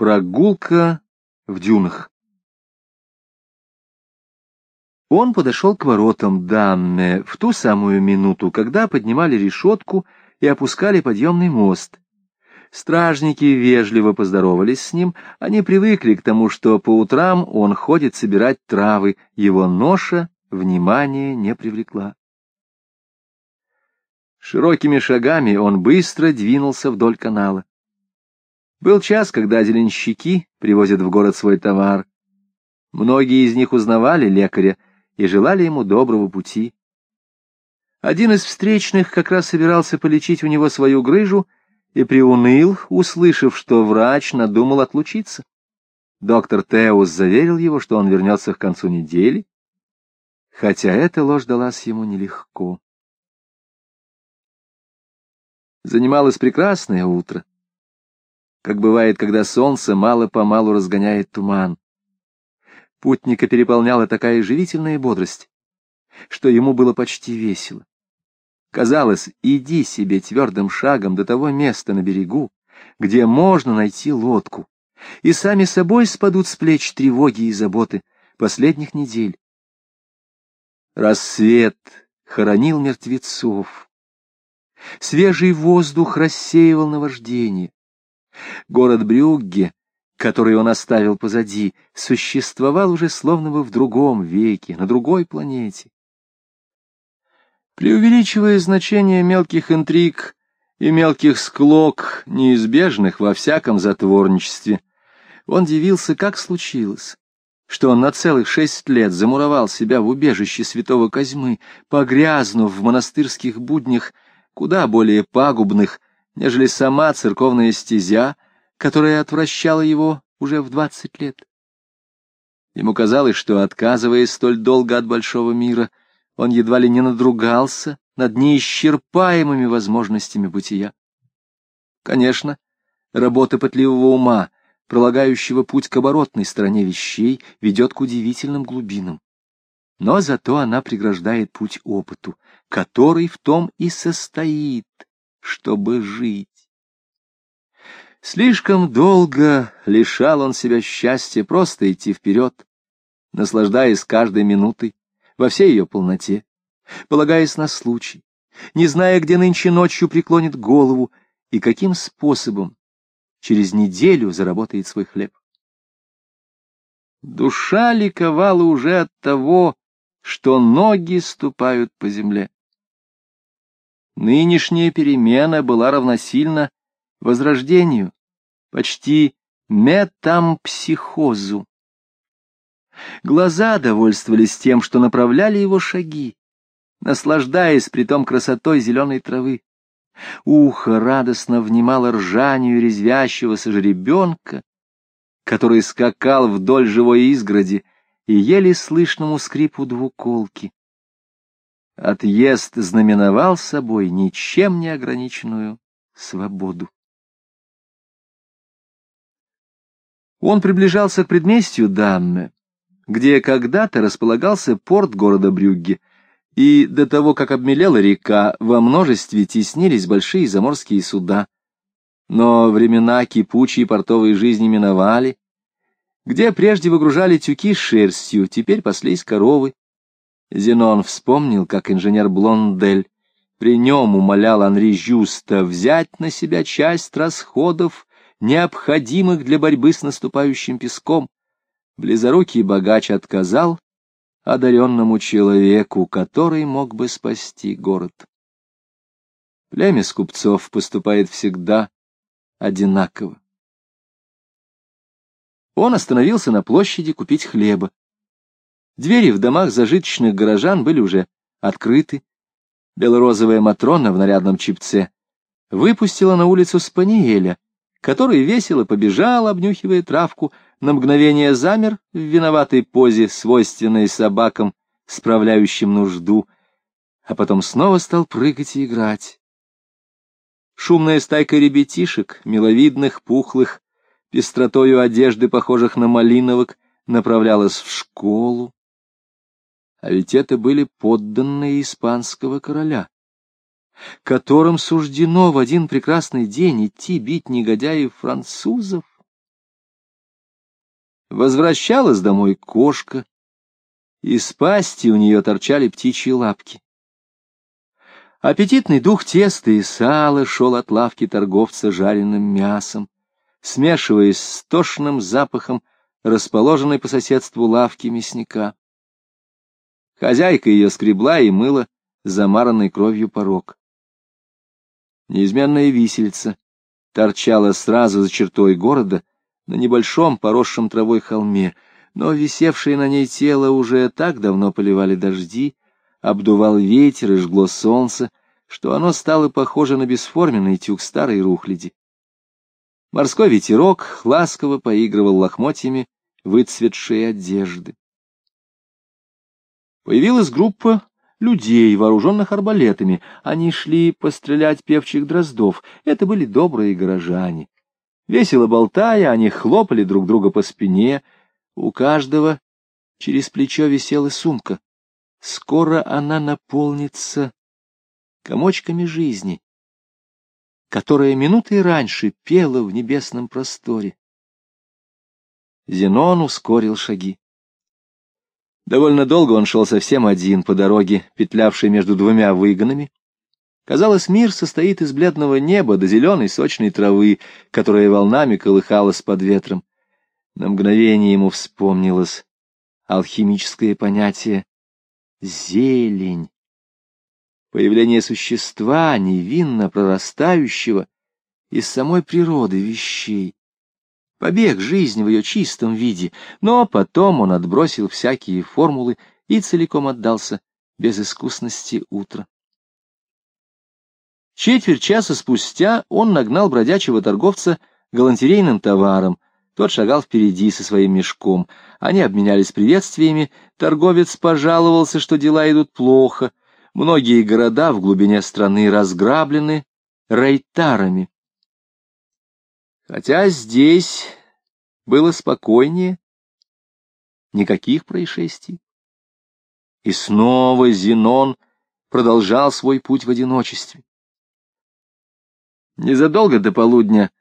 Прогулка в дюнах. Он подошел к воротам Данне в ту самую минуту, когда поднимали решетку и опускали подъемный мост. Стражники вежливо поздоровались с ним, они привыкли к тому, что по утрам он ходит собирать травы, его ноша внимания не привлекла. Широкими шагами он быстро двинулся вдоль канала. Был час, когда зеленщики привозят в город свой товар. Многие из них узнавали лекаря и желали ему доброго пути. Один из встречных как раз собирался полечить у него свою грыжу и приуныл, услышав, что врач надумал отлучиться. Доктор Теус заверил его, что он вернется к концу недели, хотя эта ложь далась ему нелегко. Занималось прекрасное утро как бывает, когда солнце мало-помалу разгоняет туман. Путника переполняла такая живительная бодрость, что ему было почти весело. Казалось, иди себе твердым шагом до того места на берегу, где можно найти лодку, и сами собой спадут с плеч тревоги и заботы последних недель. Рассвет хоронил мертвецов. Свежий воздух рассеивал наваждение. Город Брюгге, который он оставил позади, существовал уже словно бы в другом веке, на другой планете. Преувеличивая значение мелких интриг и мелких склок, неизбежных во всяком затворничестве, он дивился, как случилось, что он на целых шесть лет замуровал себя в убежище святого Козьмы, погрязнув в монастырских буднях, куда более пагубных, нежели сама церковная стезя, которая отвращала его уже в двадцать лет. Ему казалось, что, отказываясь столь долго от большого мира, он едва ли не надругался над неисчерпаемыми возможностями бытия. Конечно, работа пытливого ума, пролагающего путь к оборотной стороне вещей, ведет к удивительным глубинам. Но зато она преграждает путь опыту, который в том и состоит, чтобы жить. Слишком долго лишал он себя счастья просто идти вперед, наслаждаясь каждой минутой во всей ее полноте, полагаясь на случай, не зная, где нынче ночью преклонит голову и каким способом через неделю заработает свой хлеб. Душа ликовала уже от того, что ноги ступают по земле. Нынешняя перемена была равносильна возрождению, почти метампсихозу. Глаза довольствовались тем, что направляли его шаги, наслаждаясь притом красотой зеленой травы. Ухо радостно внимало ржанию резвящегося жеребенка, который скакал вдоль живой изгороди и еле слышному скрипу двуколки. Отъезд знаменовал собой ничем не ограниченную свободу. Он приближался к предместью Дамме, где когда-то располагался порт города Брюгге, и до того, как обмелела река, во множестве теснились большие заморские суда. Но времена кипучей портовой жизни миновали, где прежде выгружали тюки с шерстью, теперь паслись коровы, Зенон вспомнил, как инженер Блондель при нем умолял Анри Жюста взять на себя часть расходов, необходимых для борьбы с наступающим песком. Близорукий богач отказал одаренному человеку, который мог бы спасти город. Племя скупцов поступает всегда одинаково. Он остановился на площади купить хлеба. Двери в домах зажиточных горожан были уже открыты. Белорозовая Матрона в нарядном чипце выпустила на улицу Спаниеля, который весело побежал, обнюхивая травку, на мгновение замер в виноватой позе, свойственной собакам, справляющим нужду, а потом снова стал прыгать и играть. Шумная стайка ребятишек, миловидных, пухлых, пестротою одежды, похожих на малиновок, направлялась в школу. А ведь это были подданные испанского короля, которым суждено в один прекрасный день идти бить негодяев французов. Возвращалась домой кошка, из пасти у нее торчали птичьи лапки. Аппетитный дух теста и сала шел от лавки торговца жареным мясом, смешиваясь с тошным запахом расположенной по соседству лавки мясника. Хозяйка ее скребла и мыла замаранный кровью порог. Неизменная висельца торчала сразу за чертой города на небольшом поросшем травой холме — но висевшее на ней тело уже так давно поливали дожди, обдувал ветер и жгло солнце, что оно стало похоже на бесформенный тюк старой рухляди. Морской ветерок ласково поигрывал лохмотьями выцветшие одежды. Появилась группа людей, вооруженных арбалетами. Они шли пострелять певчих дроздов. Это были добрые горожане. Весело болтая, они хлопали друг друга по спине — у каждого через плечо висела сумка. Скоро она наполнится комочками жизни, которая минутой раньше пела в небесном просторе. Зенон ускорил шаги. Довольно долго он шел совсем один по дороге, петлявшей между двумя выгонами. Казалось, мир состоит из бледного неба до зеленой сочной травы, которая волнами колыхалась под ветром. На мгновение ему вспомнилось алхимическое понятие «зелень». Появление существа, невинно прорастающего из самой природы вещей. Побег жизни в ее чистом виде, но потом он отбросил всякие формулы и целиком отдался безыскусности утра. Четверть часа спустя он нагнал бродячего торговца галантерейным товаром — тот шагал впереди со своим мешком. Они обменялись приветствиями. Торговец пожаловался, что дела идут плохо. Многие города в глубине страны разграблены рейтарами. Хотя здесь было спокойнее, никаких происшествий. И снова Зенон продолжал свой путь в одиночестве. Незадолго до полудня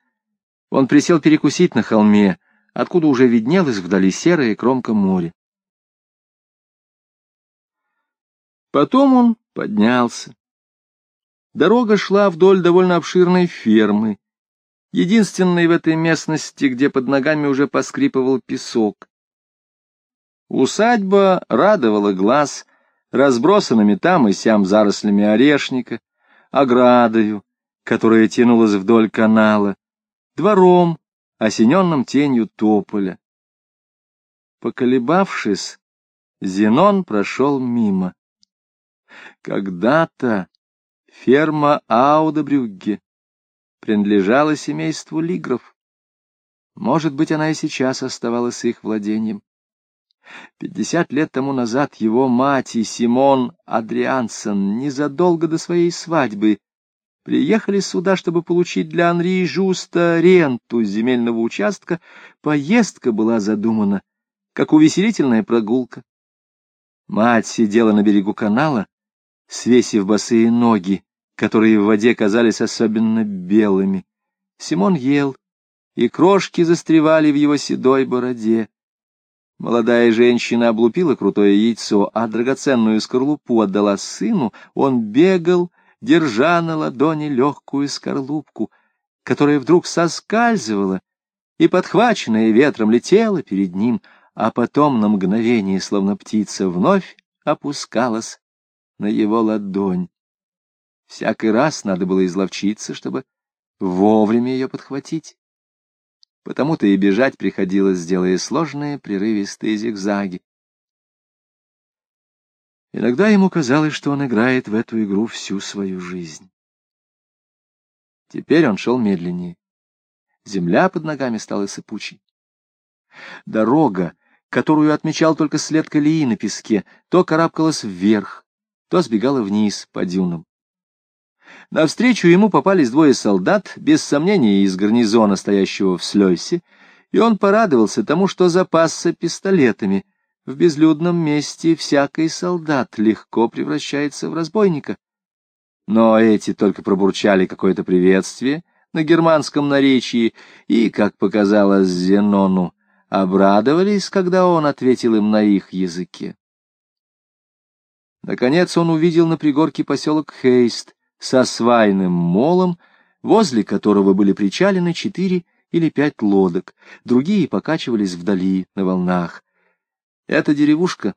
он присел перекусить на холме, откуда уже виднелась вдали серая кромка моря. Потом он поднялся. Дорога шла вдоль довольно обширной фермы, единственной в этой местности, где под ногами уже поскрипывал песок. Усадьба радовала глаз разбросанными там и сям зарослями орешника, оградою, которая тянулась вдоль канала, двором, осененным тенью тополя. Поколебавшись, Зенон прошел мимо. Когда-то ферма Аудебрюгге принадлежала семейству Лигров. Может быть, она и сейчас оставалась их владением. Пятьдесят лет тому назад его мать и Симон Адриансон незадолго до своей свадьбы приехали сюда, чтобы получить для Анри Жуста ренту земельного участка, поездка была задумана как увеселительная прогулка. Мать сидела на берегу канала, свесив босые ноги, которые в воде казались особенно белыми. Симон ел, и крошки застревали в его седой бороде. Молодая женщина облупила крутое яйцо, а драгоценную скорлупу отдала сыну, он бегал, держа на ладони легкую скорлупку, которая вдруг соскальзывала и, подхваченная ветром, летела перед ним, а потом на мгновение, словно птица, вновь опускалась на его ладонь. Всякий раз надо было изловчиться, чтобы вовремя ее подхватить. Потому-то и бежать приходилось, делая сложные прерывистые зигзаги. Иногда ему казалось, что он играет в эту игру всю свою жизнь. Теперь он шел медленнее. Земля под ногами стала сыпучей. Дорога, которую отмечал только след колеи на песке, то карабкалась вверх, то сбегала вниз по дюнам. Навстречу ему попались двое солдат, без сомнения из гарнизона, стоящего в Слёйсе, и он порадовался тому, что запасся пистолетами — в безлюдном месте всякий солдат легко превращается в разбойника. Но эти только пробурчали какое-то приветствие на германском наречии, и, как показалось Зенону, обрадовались, когда он ответил им на их языке. Наконец он увидел на пригорке поселок Хейст со свайным молом, возле которого были причалены четыре или пять лодок, другие покачивались вдали на волнах. Эта деревушка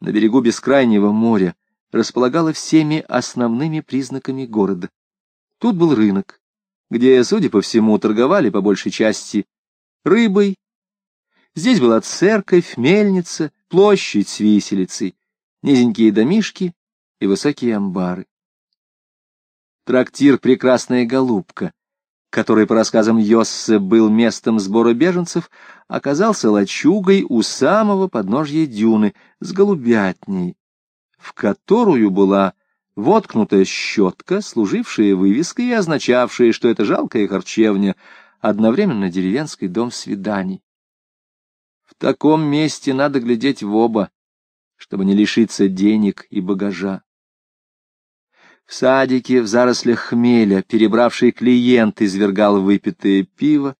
на берегу бескрайнего моря располагала всеми основными признаками города. Тут был рынок, где, судя по всему, торговали по большей части рыбой. Здесь была церковь, мельница, площадь с виселицей, низенькие домишки и высокие амбары. Трактир «Прекрасная голубка», который, по рассказам Йоссе, был местом сбора беженцев, оказался лачугой у самого подножья дюны с голубятней, в которую была воткнутая щетка, служившая вывеской и означавшая, что это жалкая харчевня, одновременно деревенский дом свиданий. В таком месте надо глядеть в оба, чтобы не лишиться денег и багажа. В садике, в зарослях хмеля, перебравший клиент извергал выпитое пиво.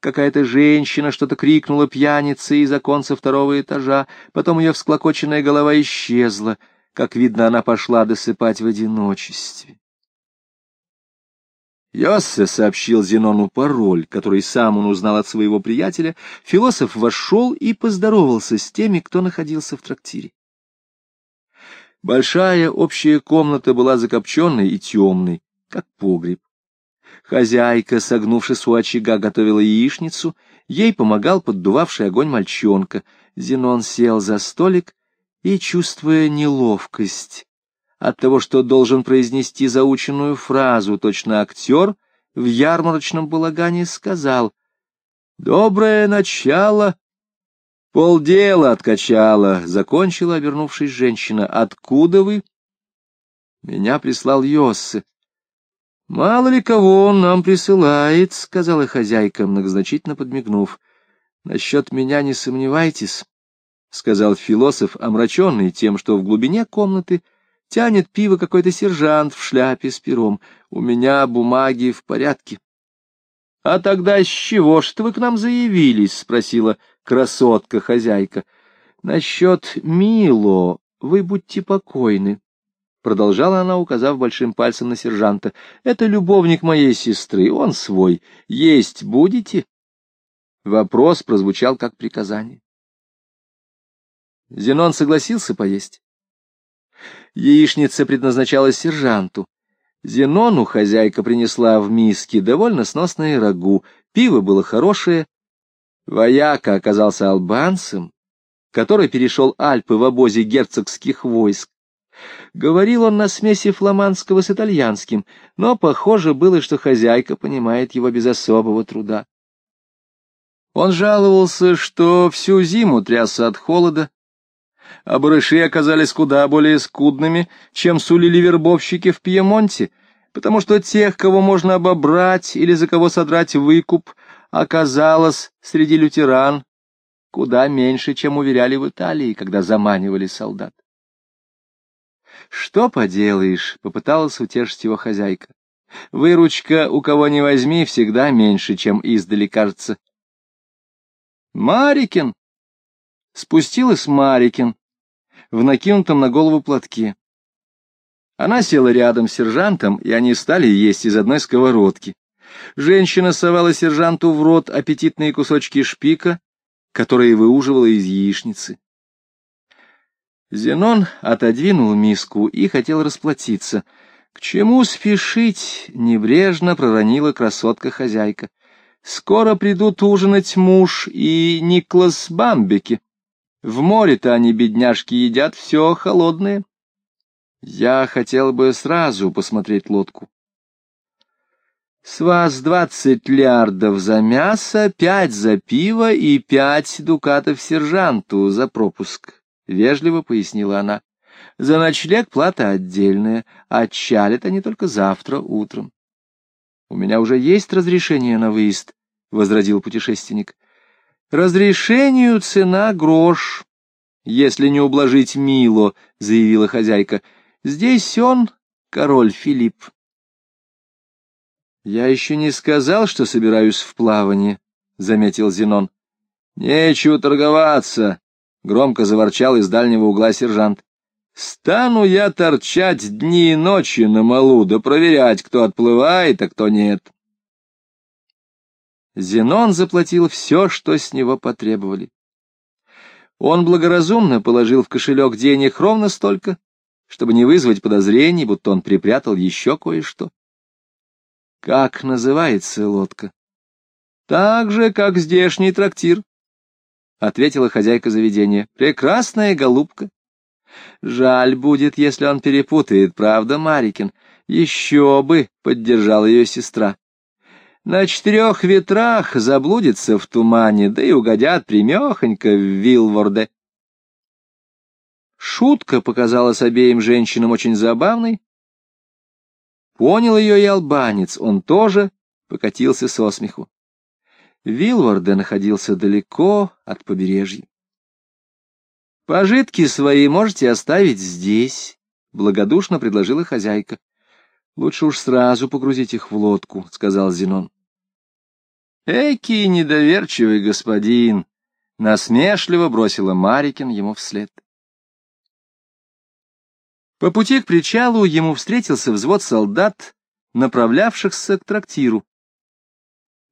Какая-то женщина что-то крикнула пьянице из оконца второго этажа, потом ее всклокоченная голова исчезла. Как видно, она пошла досыпать в одиночестве. Йоссе сообщил Зенону пароль, который сам он узнал от своего приятеля. Философ вошел и поздоровался с теми, кто находился в трактире. Большая общая комната была закопченной и темной, как погреб. Хозяйка, согнувшись у очага, готовила яичницу, ей помогал поддувавший огонь мальчонка. Зенон сел за столик и, чувствуя неловкость, от того, что должен произнести заученную фразу, точно актер в ярмарочном балагане сказал «Доброе начало!» «Полдела откачала», — закончила, обернувшись женщина. «Откуда вы?» «Меня прислал Йоссе». «Мало ли кого он нам присылает», — сказала хозяйка, многозначительно подмигнув. «Насчет меня не сомневайтесь», — сказал философ, омраченный тем, что в глубине комнаты — Тянет пиво какой-то сержант в шляпе с пером. У меня бумаги в порядке. — А тогда с чего ж вы к нам заявились? — спросила красотка-хозяйка. — Насчет Мило вы будьте покойны. Продолжала она, указав большим пальцем на сержанта. — Это любовник моей сестры, он свой. Есть будете? Вопрос прозвучал как приказание. Зенон согласился поесть. Яичница предназначалась сержанту. Зенону хозяйка принесла в миске довольно сносное рагу, пиво было хорошее. Вояка оказался албанцем, который перешел Альпы в обозе герцогских войск. Говорил он на смеси фламандского с итальянским, но похоже было, что хозяйка понимает его без особого труда. Он жаловался, что всю зиму трясся от холода, а барыши оказались куда более скудными, чем сулили вербовщики в Пьемонте, потому что тех, кого можно обобрать или за кого содрать выкуп, оказалось среди лютеран куда меньше, чем уверяли в Италии, когда заманивали солдат. «Что поделаешь?» — попыталась утешить его хозяйка. «Выручка, у кого не возьми, всегда меньше, чем издали кажется». «Марикин!» Спустилась Марикин, в накинутом на голову платке. Она села рядом с сержантом, и они стали есть из одной сковородки. Женщина совала сержанту в рот аппетитные кусочки шпика, которые выуживала из яичницы. Зенон отодвинул миску и хотел расплатиться. К чему спешить? Небрежно проронила красотка-хозяйка. Скоро придут ужинать муж и Никлас Бамбеки. В море-то они, бедняжки, едят все холодное. Я хотел бы сразу посмотреть лодку. С вас двадцать лярдов за мясо, пять за пиво и пять дукатов сержанту за пропуск, — вежливо пояснила она. За ночлег плата отдельная, а чалят они только завтра утром. — У меня уже есть разрешение на выезд, — возразил путешественник. Разрешению цена грош, если не ублажить Мило, — заявила хозяйка. Здесь он, король Филипп. Я еще не сказал, что собираюсь в плавание, — заметил Зенон. — Нечего торговаться, — громко заворчал из дальнего угла сержант. — Стану я торчать дни и ночи на малу, да проверять, кто отплывает, а кто нет. Зенон заплатил все, что с него потребовали. Он благоразумно положил в кошелек денег ровно столько, чтобы не вызвать подозрений, будто он припрятал еще кое-что. Как называется лодка? Так же, как здешний трактир, — ответила хозяйка заведения. Прекрасная голубка. Жаль будет, если он перепутает, правда, Марикин? Еще бы, — поддержала ее сестра. На четырех ветрах заблудится в тумане, да и угодят примехонько в Вилворде. Шутка показалась обеим женщинам очень забавной. Понял ее и албанец, он тоже покатился со смеху. Вилворде находился далеко от побережья. «Пожитки свои можете оставить здесь», — благодушно предложила хозяйка. «Лучше уж сразу погрузить их в лодку», — сказал Зенон. «Эки недоверчивый господин!» — насмешливо бросила Марикин ему вслед. По пути к причалу ему встретился взвод солдат, направлявшихся к трактиру.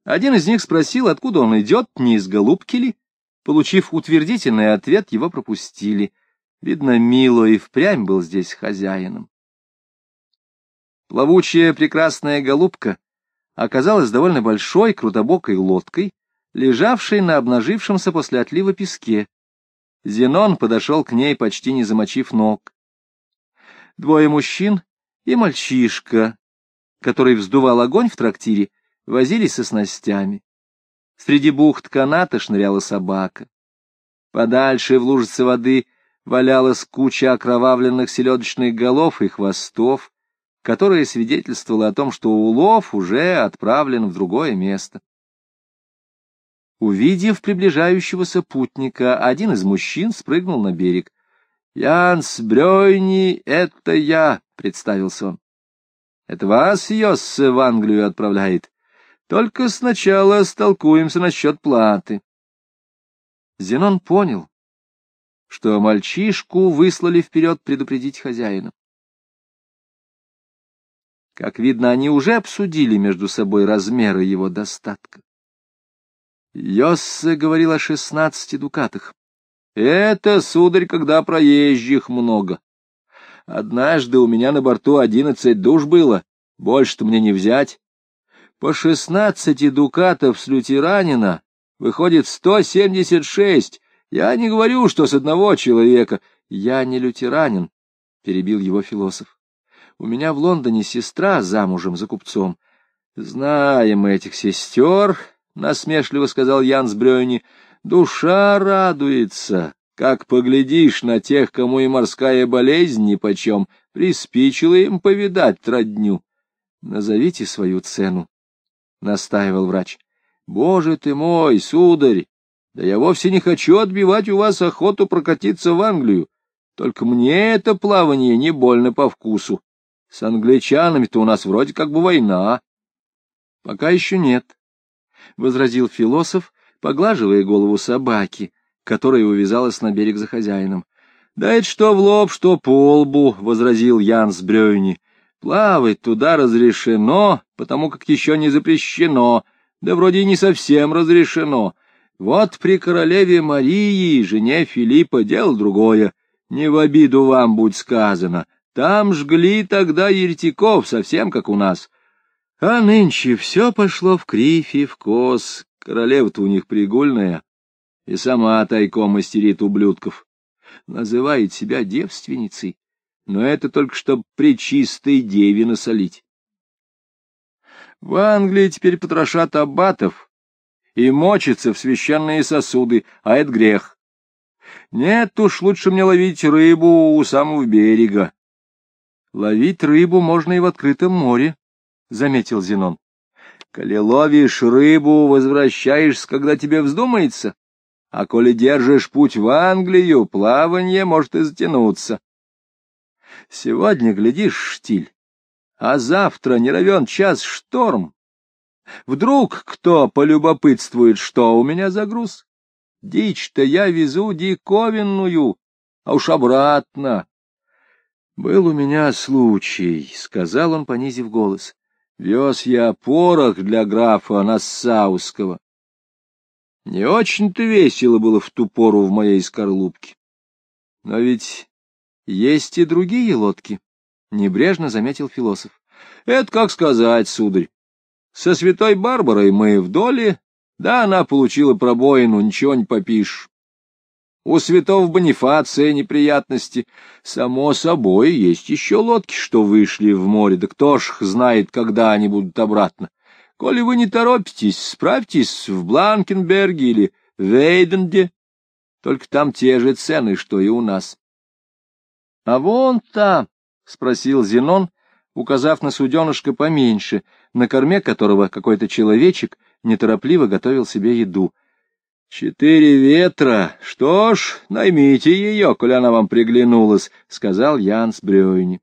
Один из них спросил, откуда он идет, не из голубки ли. Получив утвердительный ответ, его пропустили. Видно, Мило и впрямь был здесь хозяином. Плавучая прекрасная голубка оказалась довольно большой крутобокой лодкой, лежавшей на обнажившемся после отлива песке. Зенон подошел к ней, почти не замочив ног. Двое мужчин и мальчишка, который вздувал огонь в трактире, возились со снастями. Среди бухт каната шныряла собака. Подальше в лужице воды валялась куча окровавленных селедочных голов и хвостов, которое свидетельствовало о том, что улов уже отправлен в другое место. Увидев приближающегося путника, один из мужчин спрыгнул на берег. — Янс Брёйни, это я, — представился он. — Это вас Йоссе в Англию отправляет. Только сначала столкуемся насчет платы. Зенон понял, что мальчишку выслали вперед предупредить хозяина. Как видно, они уже обсудили между собой размеры его достатка. Йоссе говорил о шестнадцати дукатах. Это, сударь, когда проезжих много. Однажды у меня на борту одиннадцать душ было, больше-то мне не взять. По шестнадцати дукатов с лютеранина выходит сто семьдесят шесть. Я не говорю, что с одного человека. Я не лютеранин, — перебил его философ. У меня в Лондоне сестра замужем за купцом. Знаем мы этих сестер, — насмешливо сказал Янс Брёни. Душа радуется, как поглядишь на тех, кому и морская болезнь нипочем, приспичило им повидать родню. Назовите свою цену, — настаивал врач. Боже ты мой, сударь, да я вовсе не хочу отбивать у вас охоту прокатиться в Англию. Только мне это плавание не больно по вкусу. С англичанами-то у нас вроде как бы война. — Пока еще нет, — возразил философ, поглаживая голову собаки, которая увязалась на берег за хозяином. — Да это что в лоб, что по лбу, — возразил Янс Брёйни. — Плавать туда разрешено, потому как еще не запрещено, да вроде и не совсем разрешено. Вот при королеве Марии, жене Филиппа, дело другое. Не в обиду вам будь сказано, там жгли тогда еретиков, совсем как у нас. А нынче все пошло в кривь и в кос. Королева-то у них пригульная, и сама тайком мастерит ублюдков. Называет себя девственницей, но это только чтоб при чистой деве насолить. В Англии теперь потрошат аббатов и мочатся в священные сосуды, а это грех. Нет уж, лучше мне ловить рыбу у самого берега. Ловить рыбу можно и в открытом море, — заметил Зенон. Коли ловишь рыбу, возвращаешься, когда тебе вздумается, а коли держишь путь в Англию, плавание может и затянуться. Сегодня глядишь штиль, а завтра не равен час шторм. Вдруг кто полюбопытствует, что у меня за груз? Дичь-то я везу диковинную, а уж обратно. Был у меня случай, — сказал он, понизив голос. Вез я порох для графа Нассауского. Не очень-то весело было в ту пору в моей скорлупке. Но ведь есть и другие лодки, — небрежно заметил философ. Это как сказать, сударь. Со святой Барбарой мы в доле, да она получила пробоину, ничего не попишешь. У святого Бонифация неприятности. Само собой, есть еще лодки, что вышли в море, да кто ж знает, когда они будут обратно. Коли вы не торопитесь, справьтесь в Бланкенберге или Вейденде, только там те же цены, что и у нас. — А вон там, — спросил Зенон, указав на суденышко поменьше, на корме которого какой-то человечек неторопливо готовил себе еду. — Четыре ветра. Что ж, наймите ее, коли она вам приглянулась, — сказал Янс Брёйни.